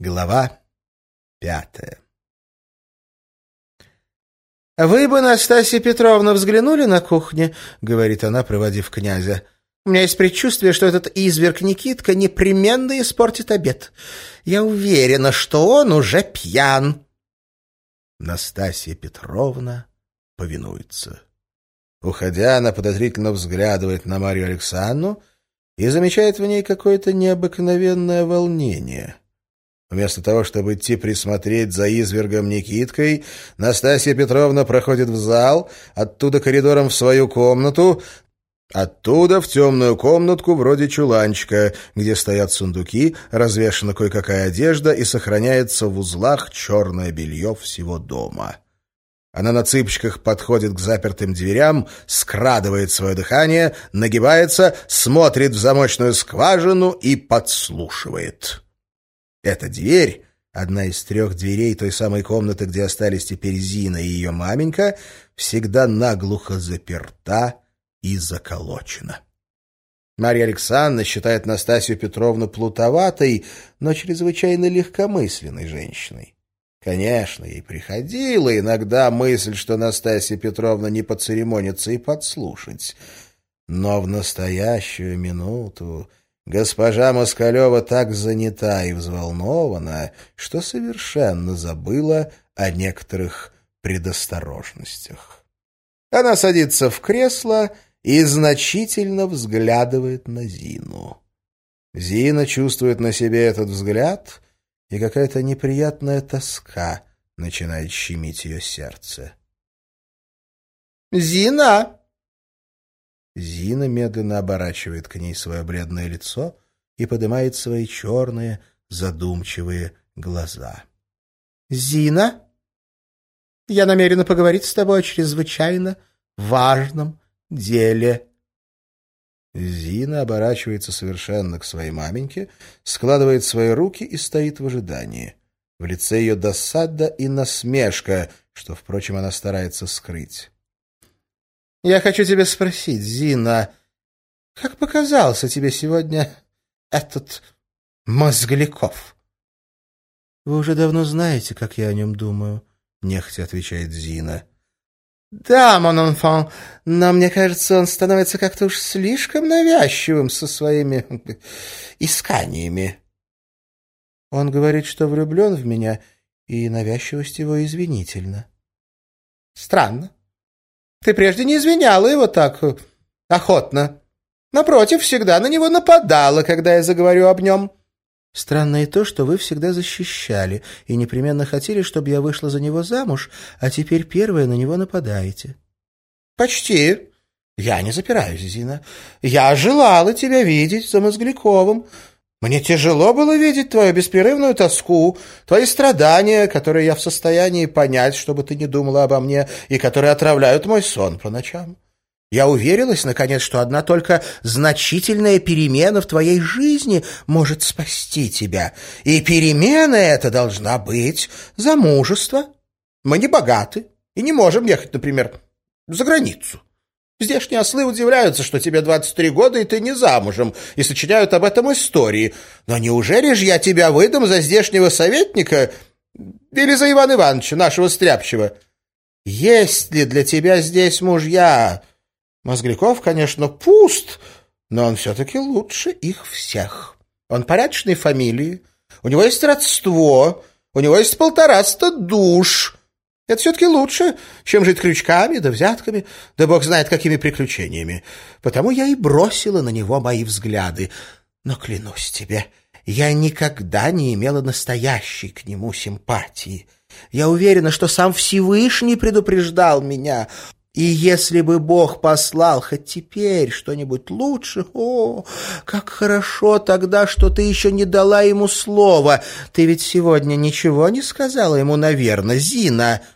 Глава пятая «Вы бы, Настасья Петровна, взглянули на кухне?» — говорит она, проводив князя. «У меня есть предчувствие, что этот изверг Никитка непременно испортит обед. Я уверена, что он уже пьян». Настасья Петровна повинуется. Уходя, она подозрительно взглядывает на Марию Александру и замечает в ней какое-то необыкновенное волнение — Вместо того, чтобы идти присмотреть за извергом Никиткой, Настасья Петровна проходит в зал, оттуда коридором в свою комнату, оттуда в темную комнатку вроде чуланчика, где стоят сундуки, развешана кое-какая одежда и сохраняется в узлах черное белье всего дома. Она на цыпочках подходит к запертым дверям, скрадывает свое дыхание, нагибается, смотрит в замочную скважину и подслушивает. Эта дверь, одна из трех дверей той самой комнаты, где остались теперь Зина и ее маменька, всегда наглухо заперта и заколочена. Марья Александровна считает Настасью Петровну плутоватой, но чрезвычайно легкомысленной женщиной. Конечно, ей приходила иногда мысль, что Настасья Петровна не поцеремонится и подслушать. Но в настоящую минуту Госпожа Москалева так занята и взволнована, что совершенно забыла о некоторых предосторожностях. Она садится в кресло и значительно взглядывает на Зину. Зина чувствует на себе этот взгляд, и какая-то неприятная тоска начинает щемить ее сердце. «Зина!» Зина медленно оборачивает к ней свое бледное лицо и поднимает свои черные, задумчивые глаза. — Зина, я намерена поговорить с тобой о чрезвычайно важном деле. Зина оборачивается совершенно к своей маменьке, складывает свои руки и стоит в ожидании. В лице ее досада и насмешка, что, впрочем, она старается скрыть. Я хочу тебя спросить, Зина, как показался тебе сегодня этот Мозгляков? — Вы уже давно знаете, как я о нем думаю, — нехотя отвечает Зина. — Да, мон enfant, но мне кажется, он становится как-то уж слишком навязчивым со своими исканиями. Он говорит, что влюблен в меня, и навязчивость его извинительна. — Странно. Ты прежде не извиняла его так э, охотно. Напротив, всегда на него нападала, когда я заговорю об нем. Странно и то, что вы всегда защищали и непременно хотели, чтобы я вышла за него замуж, а теперь первая на него нападаете. Почти. Я не запираюсь, Зина. Я желала тебя видеть за Мозгляковым. Мне тяжело было видеть твою беспрерывную тоску, твои страдания, которые я в состоянии понять, чтобы ты не думала обо мне, и которые отравляют мой сон по ночам. Я уверилась, наконец, что одна только значительная перемена в твоей жизни может спасти тебя. И перемена эта должна быть замужество. Мы не богаты и не можем ехать, например, за границу. Здешние ослы удивляются, что тебе 23 года, и ты не замужем, и сочиняют об этом истории. Но неужели же я тебя выдам за здешнего советника или за Ивана Ивановича, нашего стряпчего? Есть ли для тебя здесь мужья? Мозгляков, конечно, пуст, но он все-таки лучше их всех. Он порядочной фамилии, у него есть родство, у него есть полтораста душ». Это все-таки лучше, чем жить крючками да взятками, да бог знает какими приключениями. Потому я и бросила на него мои взгляды. Но клянусь тебе, я никогда не имела настоящей к нему симпатии. Я уверена, что сам Всевышний предупреждал меня. И если бы Бог послал хоть теперь что-нибудь лучше, о, как хорошо тогда, что ты еще не дала ему слова. Ты ведь сегодня ничего не сказала ему, наверное, Зина». —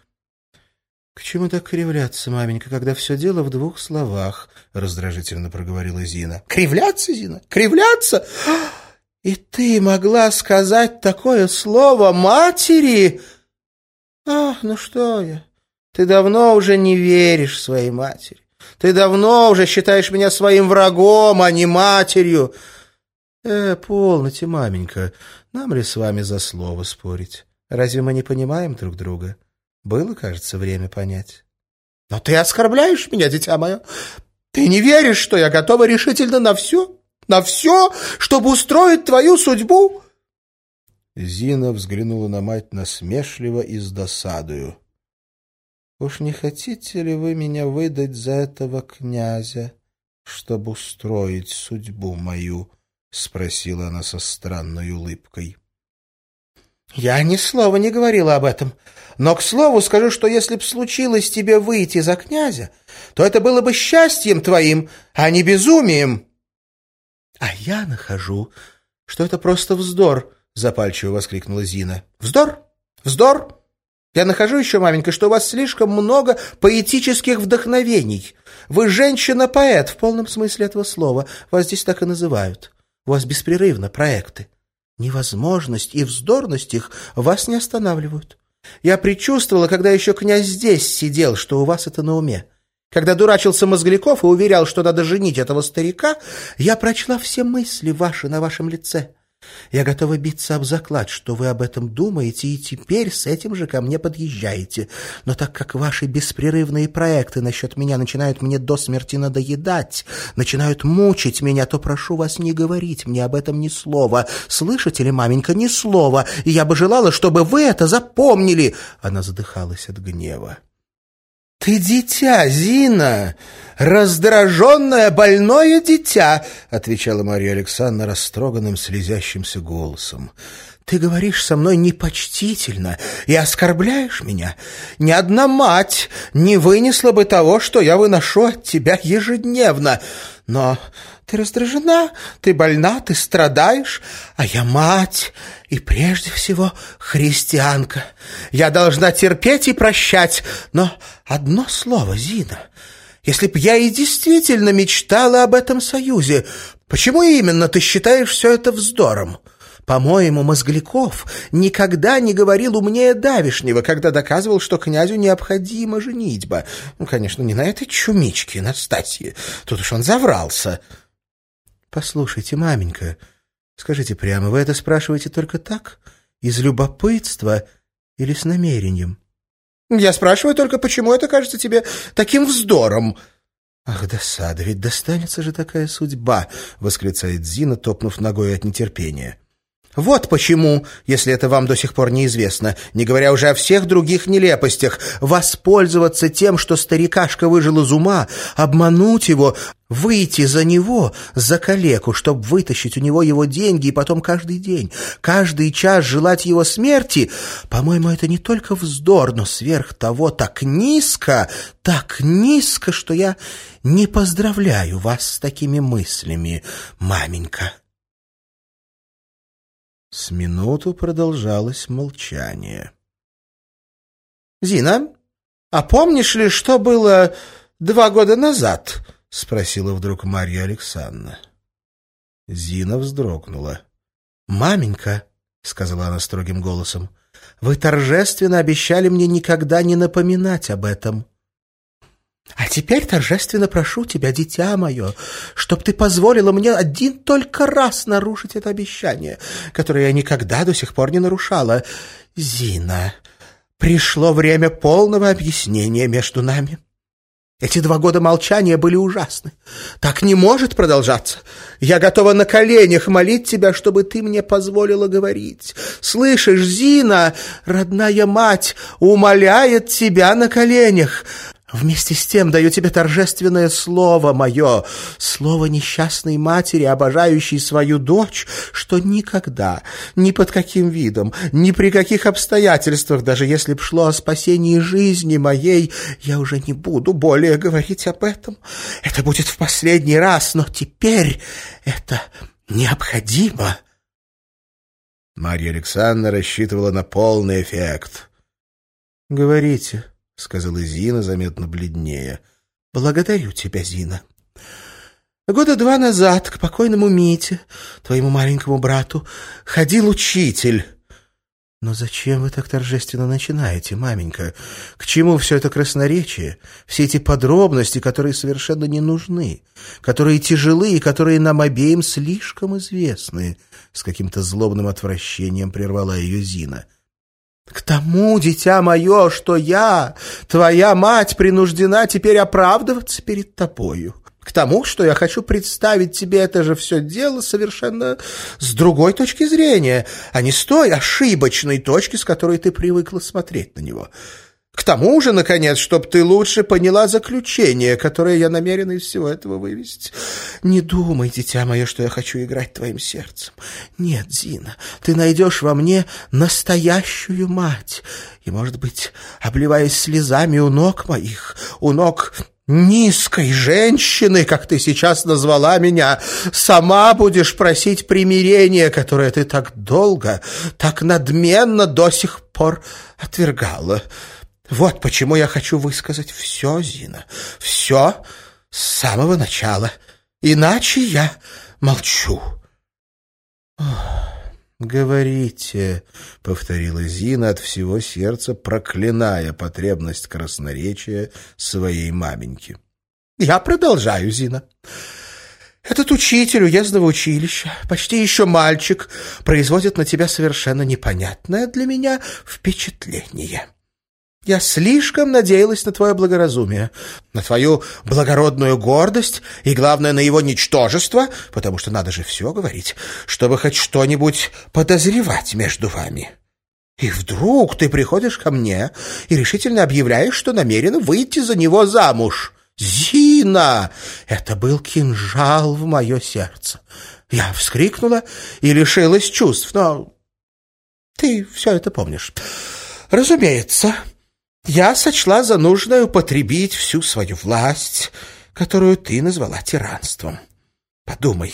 К чему так кривляться, маменька, когда все дело в двух словах? — раздражительно проговорила Зина. — Кривляться, Зина? Кривляться? И ты могла сказать такое слово матери? Ах, ну что я? Ты давно уже не веришь своей матери. Ты давно уже считаешь меня своим врагом, а не матерью. «Э, полноте, маменька, нам ли с вами за слово спорить? Разве мы не понимаем друг друга? Было, кажется, время понять». «Но ты оскорбляешь меня, дитя мое. Ты не веришь, что я готова решительно на все? На все, чтобы устроить твою судьбу?» Зина взглянула на мать насмешливо и с досадою. «Уж не хотите ли вы меня выдать за этого князя, чтобы устроить судьбу мою?» — спросила она со странной улыбкой. «Я ни слова не говорила об этом. Но, к слову, скажу, что если б случилось тебе выйти за князя, то это было бы счастьем твоим, а не безумием». «А я нахожу, что это просто вздор», — запальчиво воскликнула Зина. «Вздор? Вздор? Я нахожу еще, маменька, что у вас слишком много поэтических вдохновений. Вы женщина-поэт в полном смысле этого слова. Вас здесь так и называют. У вас беспрерывно проекты. Невозможность и вздорность их вас не останавливают. Я предчувствовала, когда еще князь здесь сидел, что у вас это на уме. Когда дурачился Мозгляков и уверял, что надо женить этого старика, я прочла все мысли ваши на вашем лице. Я готова биться об заклад, что вы об этом думаете, и теперь с этим же ко мне подъезжаете. Но так как ваши беспрерывные проекты насчет меня начинают мне до смерти надоедать, начинают мучить меня, то прошу вас не говорить мне об этом ни слова. Слышите ли, маменька, ни слова, и я бы желала, чтобы вы это запомнили!» Она задыхалась от гнева. «Ты дитя, Зина! Раздраженное, больное дитя!» — отвечала Мария Александровна растроганным, слезящимся голосом. «Ты говоришь со мной непочтительно и оскорбляешь меня. Ни одна мать не вынесла бы того, что я выношу от тебя ежедневно. Но ты раздражена, ты больна, ты страдаешь, а я мать и прежде всего христианка. Я должна терпеть и прощать, но одно слово, Зина, если б я и действительно мечтала об этом союзе, почему именно ты считаешь все это вздором? По-моему, Мозгляков никогда не говорил умнее давишнего, когда доказывал, что князю необходима женитьба. Ну, конечно, не на этой чумичке, Настасье. Тут уж он заврался. «Послушайте, маменька, скажите прямо, вы это спрашиваете только так? Из любопытства или с намерением?» «Я спрашиваю только, почему это кажется тебе таким вздором?» «Ах, досада, ведь достанется же такая судьба!» — восклицает Зина, топнув ногой от нетерпения. Вот почему, если это вам до сих пор неизвестно, не говоря уже о всех других нелепостях, воспользоваться тем, что старикашка выжил из ума, обмануть его, выйти за него, за калеку, чтобы вытащить у него его деньги и потом каждый день, каждый час желать его смерти, по-моему, это не только вздор, но сверх того так низко, так низко, что я не поздравляю вас с такими мыслями, маменька. С минуту продолжалось молчание. «Зина, а помнишь ли, что было два года назад?» — спросила вдруг Марья Александровна. Зина вздрогнула. «Маменька», — сказала она строгим голосом, — «вы торжественно обещали мне никогда не напоминать об этом». А теперь торжественно прошу тебя, дитя мое, чтоб ты позволила мне один только раз нарушить это обещание, которое я никогда до сих пор не нарушала. Зина, пришло время полного объяснения между нами. Эти два года молчания были ужасны. Так не может продолжаться. Я готова на коленях молить тебя, чтобы ты мне позволила говорить. Слышишь, Зина, родная мать, умоляет тебя на коленях. Вместе с тем даю тебе торжественное слово мое, слово несчастной матери, обожающей свою дочь, что никогда, ни под каким видом, ни при каких обстоятельствах, даже если б шло о спасении жизни моей, я уже не буду более говорить об этом. Это будет в последний раз, но теперь это необходимо». Марья Александровна рассчитывала на полный эффект. «Говорите», — сказала Зина, заметно бледнее. — Благодарю тебя, Зина. Года два назад к покойному Мите, твоему маленькому брату, ходил учитель. «Но зачем вы так торжественно начинаете, маменька? К чему все это красноречие? Все эти подробности, которые совершенно не нужны, которые тяжелы и которые нам обеим слишком известны?» С каким-то злобным отвращением прервала ее Зина. «К тому, дитя мое, что я, твоя мать, принуждена теперь оправдываться перед тобою. К тому, что я хочу представить тебе это же все дело совершенно с другой точки зрения, а не с той ошибочной точки, с которой ты привыкла смотреть на него. К тому же, наконец, чтобы ты лучше поняла заключение, которое я намерен из всего этого вывести. Не думай, дитя мое, что я хочу играть твоим сердцем. Нет, Зина, ты найдешь во мне настоящую мать. И, может быть, обливаясь слезами у ног моих, у ног низкой женщины, как ты сейчас назвала меня, сама будешь просить примирения, которое ты так долго, так надменно до сих пор отвергала. Вот почему я хочу высказать все, Зина, все с самого начала. Иначе я молчу. «Говорите», — повторила Зина от всего сердца, проклиная потребность красноречия своей маменьки. «Я продолжаю, Зина. Этот учитель уездного училища, почти еще мальчик, производит на тебя совершенно непонятное для меня впечатление». Я слишком надеялась на твое благоразумие, на твою благородную гордость и, главное, на его ничтожество, потому что надо же все говорить, чтобы хоть что-нибудь подозревать между вами. И вдруг ты приходишь ко мне и решительно объявляешь, что намерена выйти за него замуж. Зина! Это был кинжал в мое сердце. Я вскрикнула и лишилась чувств, но ты все это помнишь. Разумеется, я сочла за нужное употребить всю свою власть, которую ты назвала тиранством. Подумай,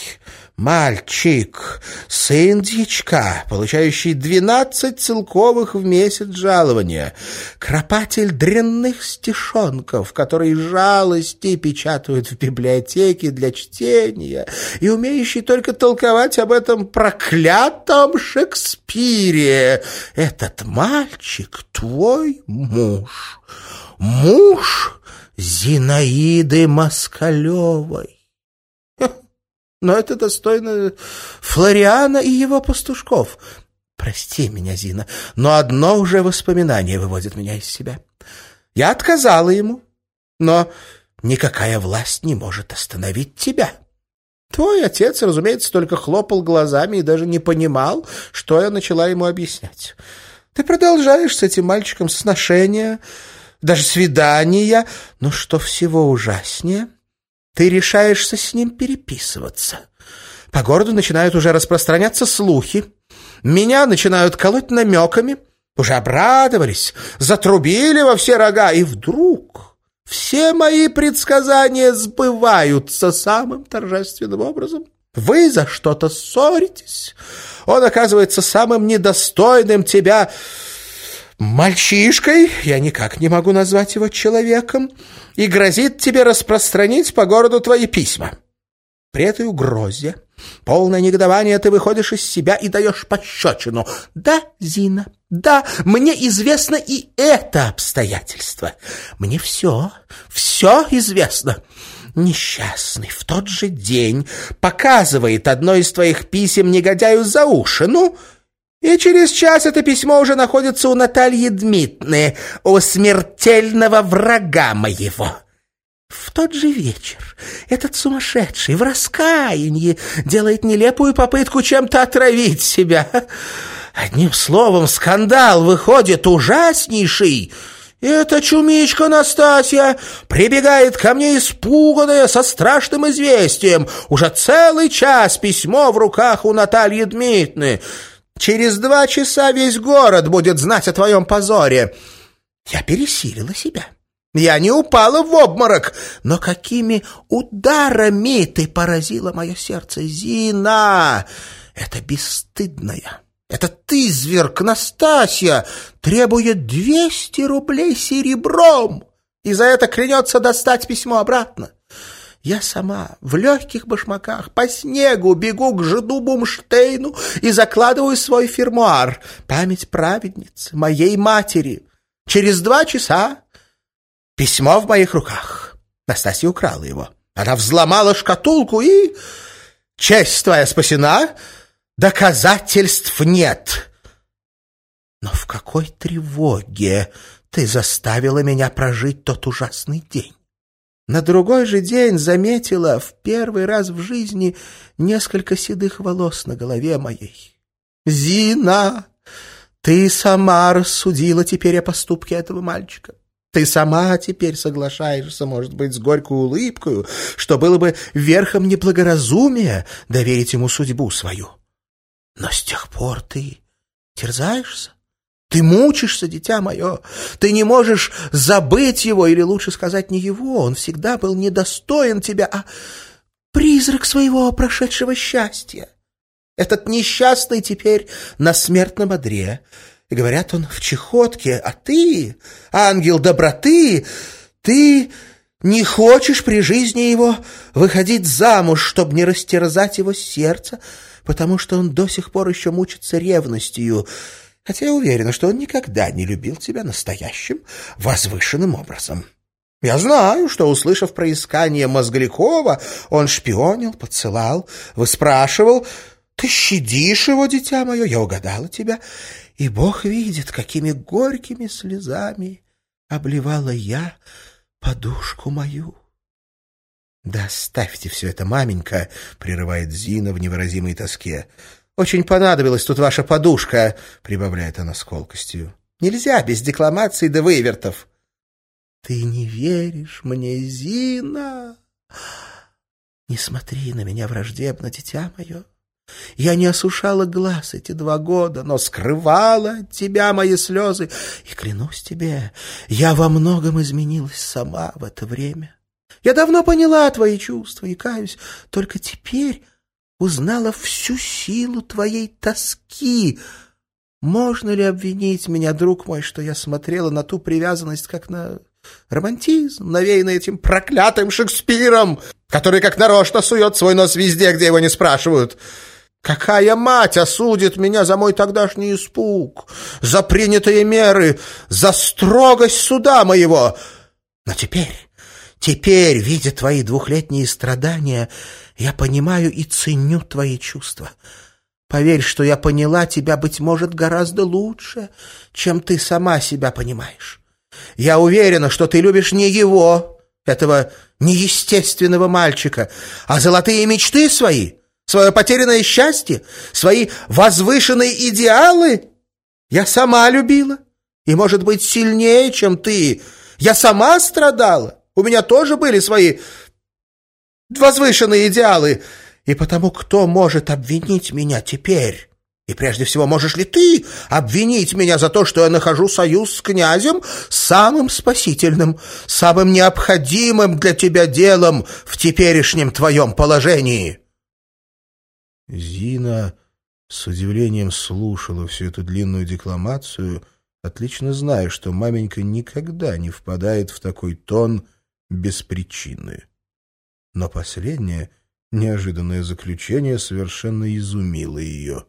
мальчик, сын дьячка, получающий двенадцать целковых в месяц жалования, кропатель дрянных стишонков, которые жалости печатают в библиотеке для чтения, и умеющий только толковать об этом проклятом Шекспире. Этот мальчик твой муж, муж Зинаиды Москалевой. Но это достойно Флориана и его пастушков. Прости меня, Зина, но одно уже воспоминание выводит меня из себя. Я отказала ему, но никакая власть не может остановить тебя. Твой отец, разумеется, только хлопал глазами и даже не понимал, что я начала ему объяснять. Ты продолжаешь с этим мальчиком сношения, даже свидания, но что всего ужаснее — ты решаешься с ним переписываться. По городу начинают уже распространяться слухи. Меня начинают колоть намеками. Уже обрадовались, затрубили во все рога, и вдруг все мои предсказания сбываются самым торжественным образом. Вы за что-то ссоритесь. Он оказывается самым недостойным тебя мальчишкой, я никак не могу назвать его человеком, и грозит тебе распространить по городу твои письма. При этой угрозе, полное негодование, ты выходишь из себя и даешь пощечину. Да, Зина, да, мне известно и это обстоятельство. Мне все, все известно. Несчастный в тот же день показывает одно из твоих писем негодяю за уши. И через час это письмо уже находится у Натальи Дмитриевны, у смертельного врага моего. В тот же вечер этот сумасшедший в раскаянии делает нелепую попытку чем-то отравить себя. Одним словом, скандал выходит ужаснейший. Эта чумичка Настасья прибегает ко мне испуганная, со страшным известием. Уже целый час письмо в руках у Натальи Дмитриевны. Через два часа весь город будет знать о твоем позоре. Я пересилила себя. Я не упала в обморок, но какими ударами ты поразила мое сердце, Зина! Это бесстыдная, это ты, зверк Настасья, требует двести рублей серебром и за это клянется достать письмо обратно. Я сама в легких башмаках по снегу бегу к жиду Бумштейну и закладываю свой фермуар. Память праведницы, моей матери. Через два часа письмо в моих руках. Настасья украла его. Она взломала шкатулку и... Честь твоя спасена, доказательств нет. Но в какой тревоге ты заставила меня прожить тот ужасный день? На другой же день заметила в первый раз в жизни несколько седых волос на голове моей. «Зина, ты сама рассудила теперь о поступке этого мальчика. Ты сама теперь соглашаешься, может быть, с горькой улыбкой, что было бы верхом неблагоразумия доверить ему судьбу свою. Но с тех пор ты терзаешься. Ты мучишься, дитя мое. Ты не можешь забыть его, или лучше сказать, не его. Он всегда был недостоин тебя, а призрак своего прошедшего счастья. Этот несчастный теперь на смертном одре. И говорят, он в чехотке, а ты, ангел доброты, ты не хочешь при жизни его выходить замуж, чтобы не растерзать его сердце, потому что он до сих пор еще мучится ревностью, хотя я уверена, что он никогда не любил тебя настоящим, возвышенным образом. Я знаю, что, услышав про искание Мозглякова, он шпионил, подсылал, выспрашивал. Ты щадишь его, дитя мое, я угадала тебя, и Бог видит, какими горькими слезами обливала я подушку мою. «Да оставьте все это, маменька!» — прерывает Зина в невыразимой тоске. «Очень понадобилась тут ваша подушка!» — прибавляет она с колкостью. «Нельзя без декламации да вывертов!» «Ты не веришь мне, Зина? Не смотри на меня враждебно, дитя мое!» Я не осушала глаз эти два года, но скрывала от тебя мои слезы. И клянусь тебе, я во многом изменилась сама в это время. Я давно поняла твои чувства и, каюсь, только теперь узнала всю силу твоей тоски. Можно ли обвинить меня, друг мой, что я смотрела на ту привязанность, как на романтизм, навеянный этим проклятым Шекспиром, который как нарочно сует свой нос везде, где его не спрашивают?» Какая мать осудит меня за мой тогдашний испуг, за принятые меры, за строгость суда моего? Но теперь, теперь, видя твои двухлетние страдания, я понимаю и ценю твои чувства. Поверь, что я поняла тебя, быть может, гораздо лучше, чем ты сама себя понимаешь. Я уверена, что ты любишь не его, этого неестественного мальчика, а золотые мечты свои — свое потерянное счастье, свои возвышенные идеалы. Я сама любила, и, может быть, сильнее, чем ты. Я сама страдала, у меня тоже были свои возвышенные идеалы. И потому кто может обвинить меня теперь? И прежде всего, можешь ли ты обвинить меня за то, что я нахожу союз с князем самым спасительным, самым необходимым для тебя делом в теперешнем твоем положении?» Зина с удивлением слушала всю эту длинную декламацию, отлично зная, что маменька никогда не впадает в такой тон без причины. Но последнее неожиданное заключение совершенно изумило ее.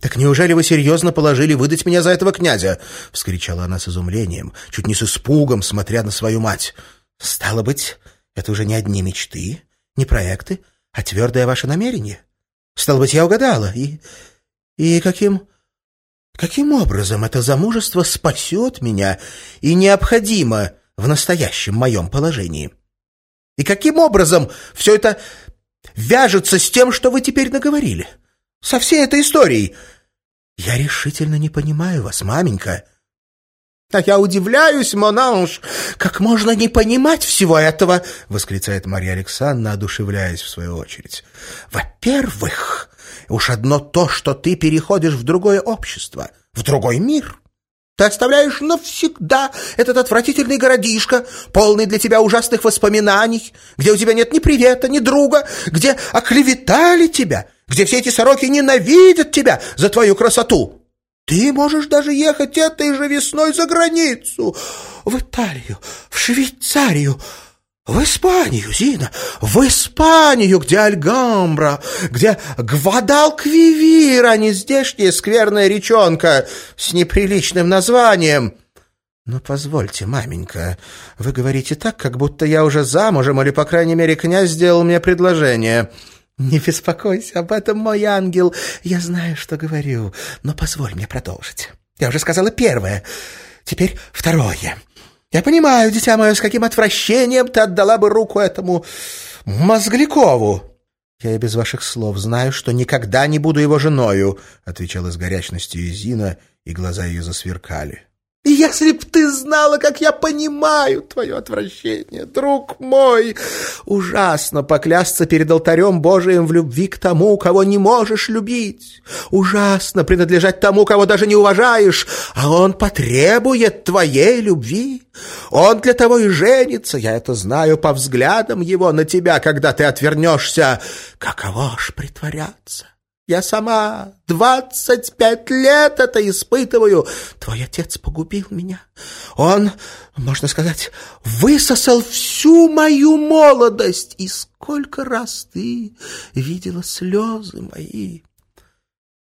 «Так неужели вы серьезно положили выдать меня за этого князя?» — вскричала она с изумлением, чуть не с испугом, смотря на свою мать. «Стало быть, это уже не одни мечты, не проекты, а твердое ваше намерение?» Стало быть, я угадала. И, и каким... Каким образом это замужество спасет меня и необходимо в настоящем моем положении? И каким образом все это вяжется с тем, что вы теперь наговорили? Со всей этой историей? Я решительно не понимаю вас, маменька. «А я удивляюсь, Монанж, как можно не понимать всего этого!» — восклицает Марья Александровна, одушевляясь в свою очередь. «Во-первых, уж одно то, что ты переходишь в другое общество, в другой мир. Ты оставляешь навсегда этот отвратительный городишко, полный для тебя ужасных воспоминаний, где у тебя нет ни привета, ни друга, где оклеветали тебя, где все эти сороки ненавидят тебя за твою красоту». Ты можешь даже ехать этой же весной за границу, в Италию, в Швейцарию. В Испанию, Зина, в Испанию, где Альгамбра, где Гвадалквивир, а не здешняя скверная речонка с неприличным названием. Но позвольте, маменька, вы говорите так, как будто я уже замужем, или, по крайней мере, князь сделал мне предложение. Не беспокойся об этом, мой ангел, я знаю, что говорю, но позволь мне продолжить. Я уже сказала первое, теперь второе. Я понимаю, дитя мое, с каким отвращением ты отдала бы руку этому Мозглякову. Я и без ваших слов знаю, что никогда не буду его женою, отвечала с горячностью Изина, и глаза ее засверкали. Если б ты знала, как я понимаю твое отвращение, друг мой! Ужасно поклясться перед алтарем Божиим в любви к тому, кого не можешь любить. Ужасно принадлежать тому, кого даже не уважаешь, а он потребует твоей любви. Он для того и женится, я это знаю по взглядам его на тебя, когда ты отвернешься. Каково ж притворяться? Я сама двадцать пять лет это испытываю. Твой отец погубил меня. Он, можно сказать, высосал всю мою молодость. И сколько раз ты видела слезы мои?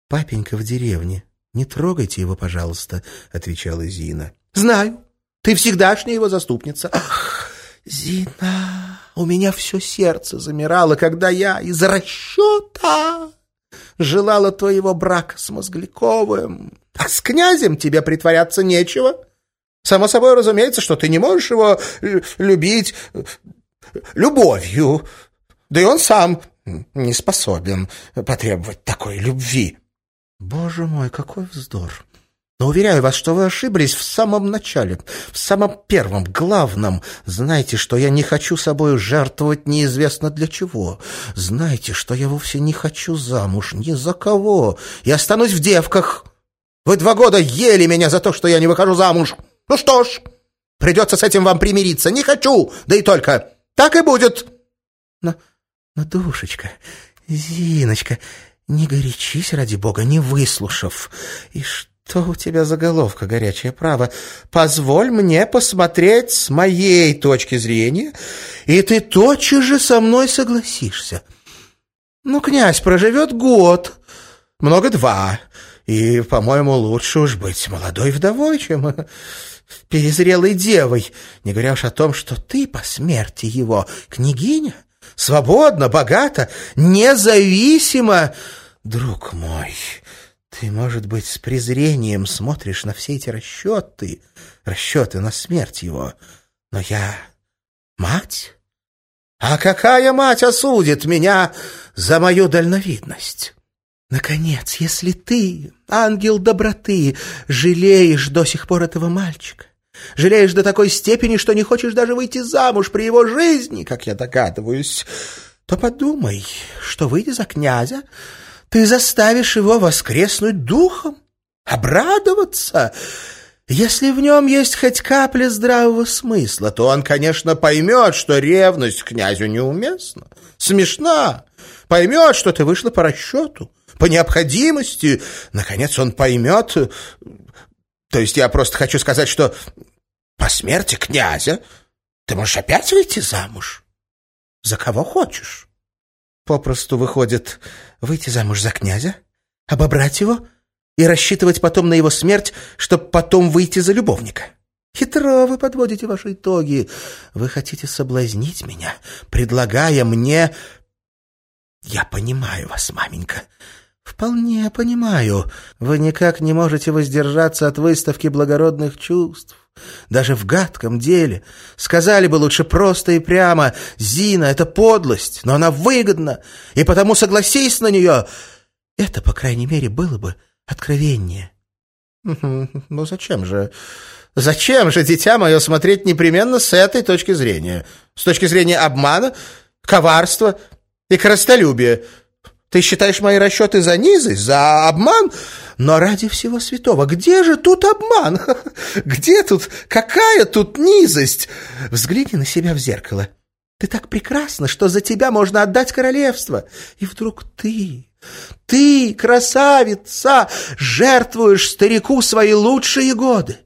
Папенька в деревне. Не трогайте его, пожалуйста, отвечала Зина. Знаю, ты всегдашняя его заступница. Ах, Зина, у меня все сердце замирало, когда я из расчета желала твоего брака с Мозгляковым. А с князем тебе притворяться нечего. Само собой разумеется, что ты не можешь его э, любить э, любовью. Да и он сам не способен потребовать такой любви. Боже мой, какой вздор! Но уверяю вас, что вы ошиблись в самом начале, в самом первом, главном. Знайте, что я не хочу собой жертвовать неизвестно для чего. Знайте, что я вовсе не хочу замуж ни за кого. Я останусь в девках. Вы два года ели меня за то, что я не выхожу замуж. Ну что ж, придется с этим вам примириться. Не хочу, да и только. Так и будет. Но, но душечка, Зиночка, не горячись, ради бога, не выслушав. И что? «Что у тебя заголовка, горячее право? Позволь мне посмотреть с моей точки зрения, и ты тотчас же со мной согласишься. Ну, князь проживет год, много два, и, по-моему, лучше уж быть молодой вдовой, чем перезрелой девой, не говоря уж о том, что ты по смерти его княгиня, свободна, богата, независима, друг мой». Ты, может быть, с презрением смотришь на все эти расчеты, расчеты на смерть его. Но я мать? А какая мать осудит меня за мою дальновидность? Наконец, если ты, ангел доброты, жалеешь до сих пор этого мальчика, жалеешь до такой степени, что не хочешь даже выйти замуж при его жизни, как я догадываюсь, то подумай, что, выйдя за князя, ты заставишь его воскреснуть духом, обрадоваться. Если в нем есть хоть капля здравого смысла, то он, конечно, поймет, что ревность князю неуместна, смешна, поймет, что ты вышла по расчету, по необходимости. Наконец он поймет... То есть я просто хочу сказать, что по смерти князя ты можешь опять выйти замуж. За кого хочешь. Попросту выходит выйти замуж за князя, обобрать его и рассчитывать потом на его смерть, чтобы потом выйти за любовника. Хитро вы подводите ваши итоги. Вы хотите соблазнить меня, предлагая мне... Я понимаю вас, маменька. Вполне понимаю. Вы никак не можете воздержаться от выставки благородных чувств. Даже в гадком деле. Сказали бы лучше просто и прямо, Зина — это подлость, но она выгодна, и потому согласись на нее. Это, по крайней мере, было бы откровение. Ну зачем же... Зачем же, дитя мое, смотреть непременно с этой точки зрения? С точки зрения обмана, коварства и коростолюбия. Ты считаешь мои расчеты за низость, за обман? Но ради всего святого, где же тут обман? Где тут, какая тут низость? Взгляни на себя в зеркало. Ты так прекрасна, что за тебя можно отдать королевство. И вдруг ты, ты, красавица, жертвуешь старику свои лучшие годы.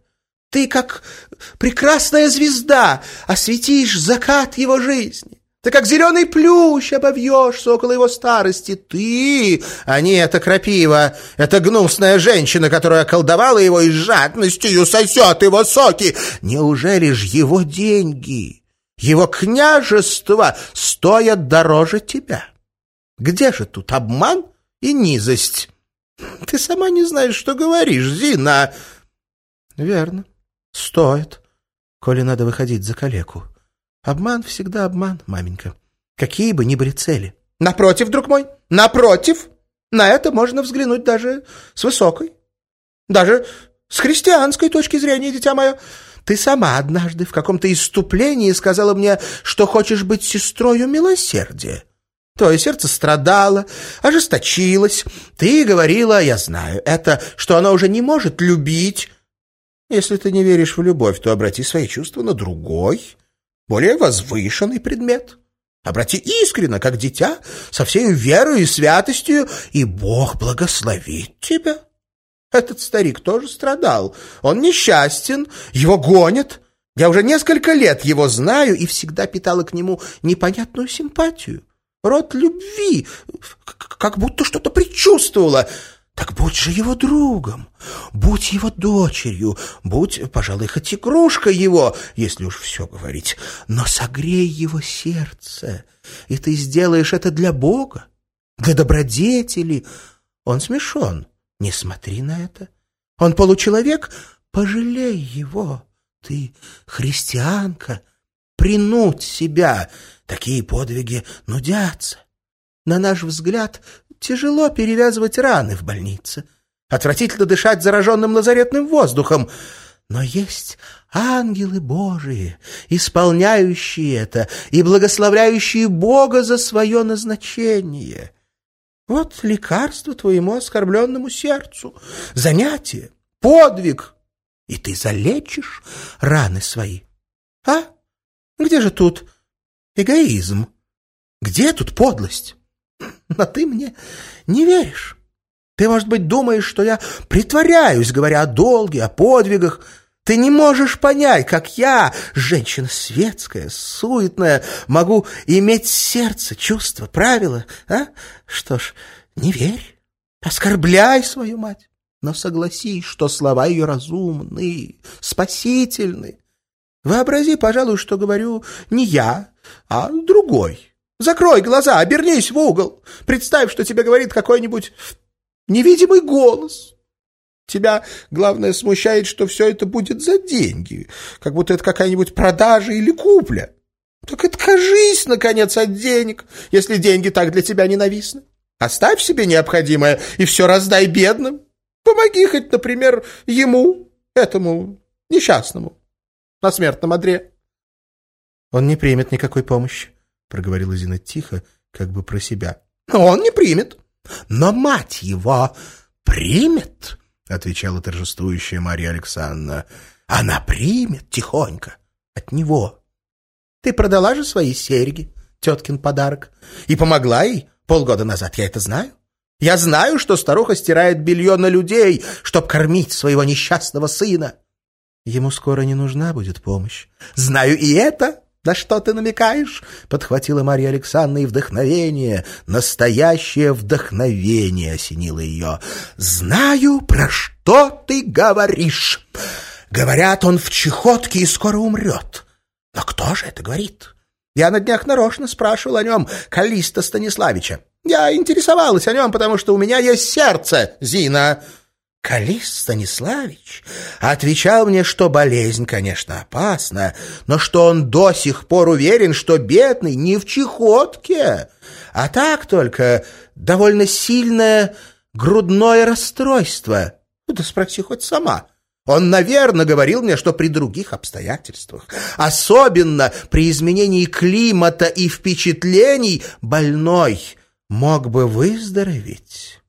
Ты, как прекрасная звезда, осветишь закат его жизни. Ты как зеленый плющ обовьешься около его старости. Ты, а не эта крапива, эта гнусная женщина, которая околдовала его и жадностью сосет его соки. Неужели ж его деньги, его княжество стоят дороже тебя? Где же тут обман и низость? Ты сама не знаешь, что говоришь, Зина. Верно, стоит, коли надо выходить за калеку. Обман всегда обман, маменька. Какие бы ни были цели. Напротив, друг мой, напротив. На это можно взглянуть даже с высокой. Даже с христианской точки зрения, дитя мое. Ты сама однажды в каком-то иступлении сказала мне, что хочешь быть сестрою милосердия. Твое сердце страдало, ожесточилось. Ты говорила, я знаю, это, что оно уже не может любить. Если ты не веришь в любовь, то обрати свои чувства на другой, более возвышенный предмет. Обрати искренно, как дитя, со всей верой и святостью, и Бог благословит тебя. Этот старик тоже страдал. Он несчастен, его гонят. Я уже несколько лет его знаю и всегда питала к нему непонятную симпатию. Род любви, как будто что-то предчувствовала. Так будь же его другом, будь его дочерью, будь, пожалуй, хоть игрушкой его, если уж все говорить, но согрей его сердце, и ты сделаешь это для Бога, для добродетели. Он смешон, не смотри на это. Он получеловек, пожалей его. Ты христианка, принудь себя, такие подвиги нудятся. На наш взгляд, Тяжело перевязывать раны в больнице. Отвратительно дышать зараженным лазаретным воздухом. Но есть ангелы Божии, исполняющие это и благословляющие Бога за свое назначение. Вот лекарство твоему оскорбленному сердцу, занятие, подвиг, и ты залечишь раны свои. А? Где же тут эгоизм? Где тут подлость? Но ты мне не веришь. Ты, может быть, думаешь, что я притворяюсь, говоря о долге, о подвигах. Ты не можешь понять, как я, женщина светская, суетная, могу иметь сердце, чувства, правила, а? Что ж, не верь, оскорбляй свою мать, но согласись, что слова ее разумны, спасительны. Вообрази, пожалуй, что говорю не я, а другой». Закрой глаза, обернись в угол. Представь, что тебе говорит какой-нибудь невидимый голос. Тебя, главное, смущает, что все это будет за деньги, как будто это какая-нибудь продажа или купля. Так откажись, наконец, от денег, если деньги так для тебя ненавистны. Оставь себе необходимое и все раздай бедным. Помоги хоть, например, ему, этому несчастному, на смертном одре. Он не примет никакой помощи проговорила Зина тихо, как бы про себя. «Он не примет, но мать его примет», — отвечала торжествующая Марья Александровна. «Она примет тихонько от него. Ты продала же свои серьги, теткин подарок, и помогла ей полгода назад, я это знаю. Я знаю, что старуха стирает белье на людей, чтоб кормить своего несчастного сына. Ему скоро не нужна будет помощь. Знаю и это, «На что ты намекаешь?» — подхватила Марья Александровна, и вдохновение, настоящее вдохновение осенило ее. «Знаю, про что ты говоришь. Говорят, он в чехотке и скоро умрет. Но кто же это говорит? Я на днях нарочно спрашивал о нем Калиста Станиславича. Я интересовалась о нем, потому что у меня есть сердце, Зина». Калист Станиславич отвечал мне, что болезнь, конечно, опасна, но что он до сих пор уверен, что бедный не в чехотке, а так только довольно сильное грудное расстройство. Ну, да спроси хоть сама. Он, наверное, говорил мне, что при других обстоятельствах, особенно при изменении климата и впечатлений, больной мог бы выздороветь.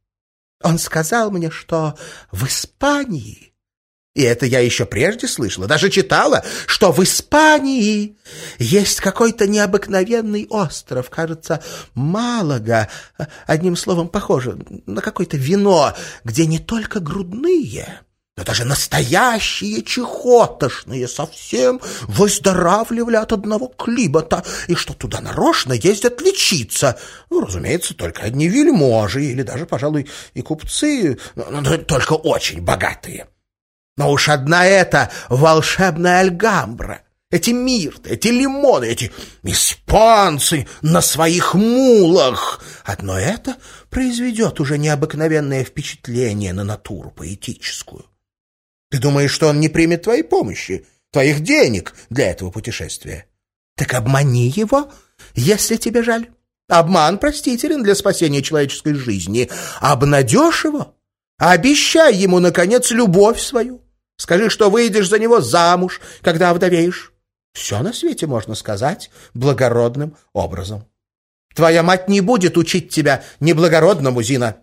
Он сказал мне, что в Испании, и это я еще прежде слышала, даже читала, что в Испании есть какой-то необыкновенный остров, кажется, Малага, одним словом, похоже на какое-то вино, где не только грудные, но даже настоящие чехотошные совсем выздоравливали от одного клибота, и что туда нарочно ездят лечиться. Ну, разумеется, только одни вельможи или даже, пожалуй, и купцы, но только очень богатые. Но уж одна эта волшебная альгамбра, эти мирты, эти лимоны, эти испанцы на своих мулах. Одно это произведет уже необыкновенное впечатление на натуру поэтическую. Ты думаешь, что он не примет твоей помощи, твоих денег для этого путешествия? Так обмани его, если тебе жаль. Обман простителен для спасения человеческой жизни. Обнадежь его, обещай ему, наконец, любовь свою. Скажи, что выйдешь за него замуж, когда овдовеешь. Все на свете можно сказать благородным образом. Твоя мать не будет учить тебя неблагородному, Зина.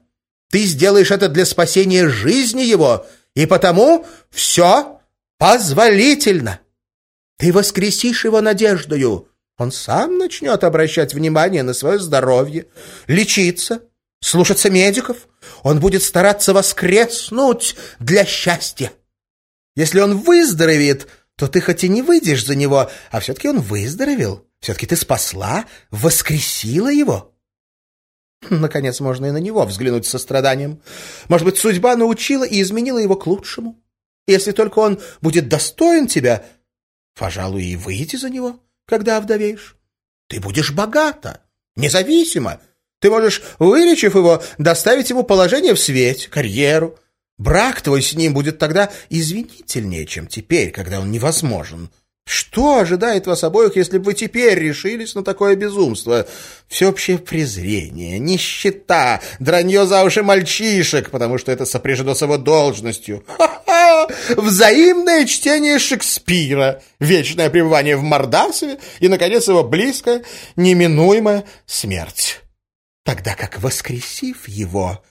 Ты сделаешь это для спасения жизни его и потому все позволительно. Ты воскресишь его надеждою. Он сам начнет обращать внимание на свое здоровье, лечиться, слушаться медиков. Он будет стараться воскреснуть для счастья. Если он выздоровеет, то ты хоть и не выйдешь за него, а все-таки он выздоровел. Все-таки ты спасла, воскресила его. Наконец, можно и на него взглянуть с состраданием. Может быть, судьба научила и изменила его к лучшему? Если только он будет достоин тебя, пожалуй, и выйти за него, когда овдовеешь. Ты будешь богата, независимо. Ты можешь, вылечив его, доставить ему положение в свете, карьеру. Брак твой с ним будет тогда извинительнее, чем теперь, когда он невозможен. Что ожидает вас обоих, если бы вы теперь решились на такое безумство? Всеобщее презрение, нищета, дранье за уши мальчишек, потому что это сопряжено с его должностью. Ха-ха! Взаимное чтение Шекспира, вечное пребывание в Мордасове и, наконец, его близкая, неминуемая смерть. Тогда как, воскресив его,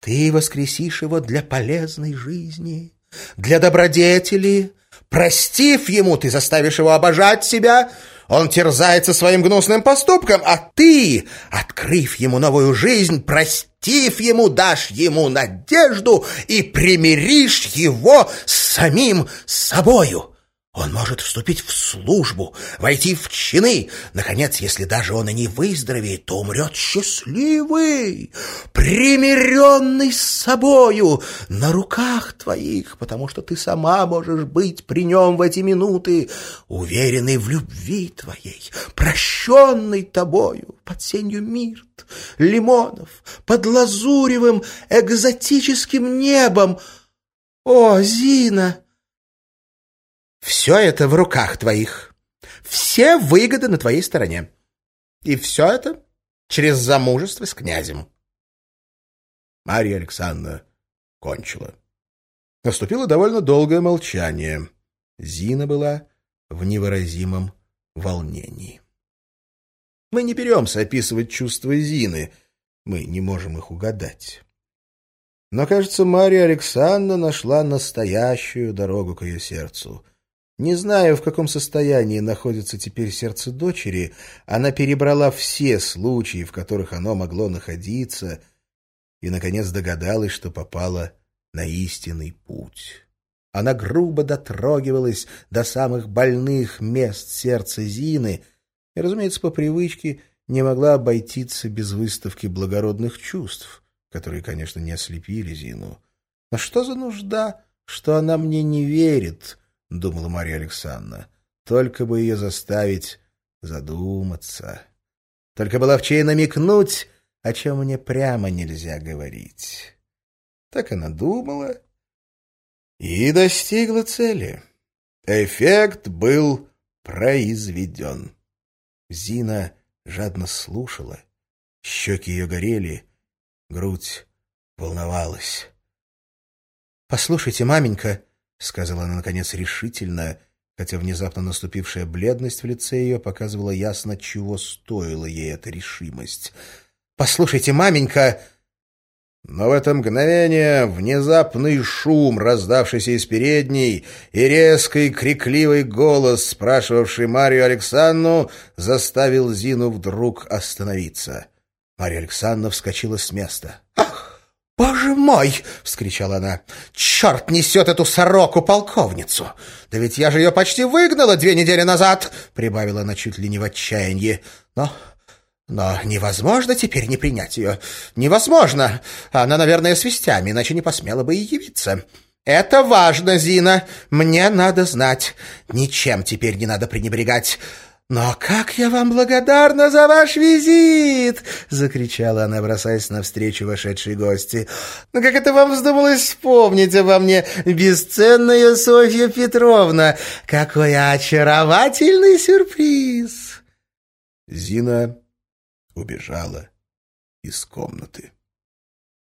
ты воскресишь его для полезной жизни, для добродетели, Простив ему, ты заставишь его обожать себя, он терзается своим гнусным поступком, а ты, открыв ему новую жизнь, простив ему, дашь ему надежду и примиришь его с самим собою. Он может вступить в службу, войти в чины. Наконец, если даже он и не выздоровеет, то умрет счастливый, примиренный с собою, на руках твоих, потому что ты сама можешь быть при нем в эти минуты, уверенный в любви твоей, прощенный тобою под сенью мирт, лимонов, под лазуревым экзотическим небом. О, Зина! Все это в руках твоих. Все выгоды на твоей стороне. И все это через замужество с князем. Марья Александровна кончила. Наступило довольно долгое молчание. Зина была в невыразимом волнении. Мы не беремся описывать чувства Зины, мы не можем их угадать. Но, кажется, Марья Александровна нашла настоящую дорогу к ее сердцу — не зная, в каком состоянии находится теперь сердце дочери, она перебрала все случаи, в которых оно могло находиться, и, наконец, догадалась, что попала на истинный путь. Она грубо дотрогивалась до самых больных мест сердца Зины и, разумеется, по привычке не могла обойтиться без выставки благородных чувств, которые, конечно, не ослепили Зину. Но что за нужда, что она мне не верит?» — думала Марья Александровна. «Только бы ее заставить задуматься. Только бы ловчей намекнуть, о чем мне прямо нельзя говорить». Так она думала и достигла цели. Эффект был произведен. Зина жадно слушала, щеки ее горели, грудь волновалась. «Послушайте, маменька», — сказала она, наконец, решительно, хотя внезапно наступившая бледность в лице ее показывала ясно, чего стоила ей эта решимость. «Послушайте, маменька!» Но в это мгновение внезапный шум, раздавшийся из передней, и резкий крикливый голос, спрашивавший Марию Александру, заставил Зину вдруг остановиться. Марья Александровна вскочила с места. «Ах, «Боже мой!» — вскричала она. «Черт несет эту сороку-полковницу! Да ведь я же ее почти выгнала две недели назад!» — прибавила она чуть ли не в отчаянии. «Но но невозможно теперь не принять ее. Невозможно. Она, наверное, с вестями, иначе не посмела бы и явиться. Это важно, Зина. Мне надо знать. Ничем теперь не надо пренебрегать. «Но как я вам благодарна за ваш визит!» — закричала она, бросаясь навстречу вошедшей гости. «Ну как это вам вздумалось вспомнить обо мне, бесценная Софья Петровна? Какой очаровательный сюрприз!» Зина убежала из комнаты.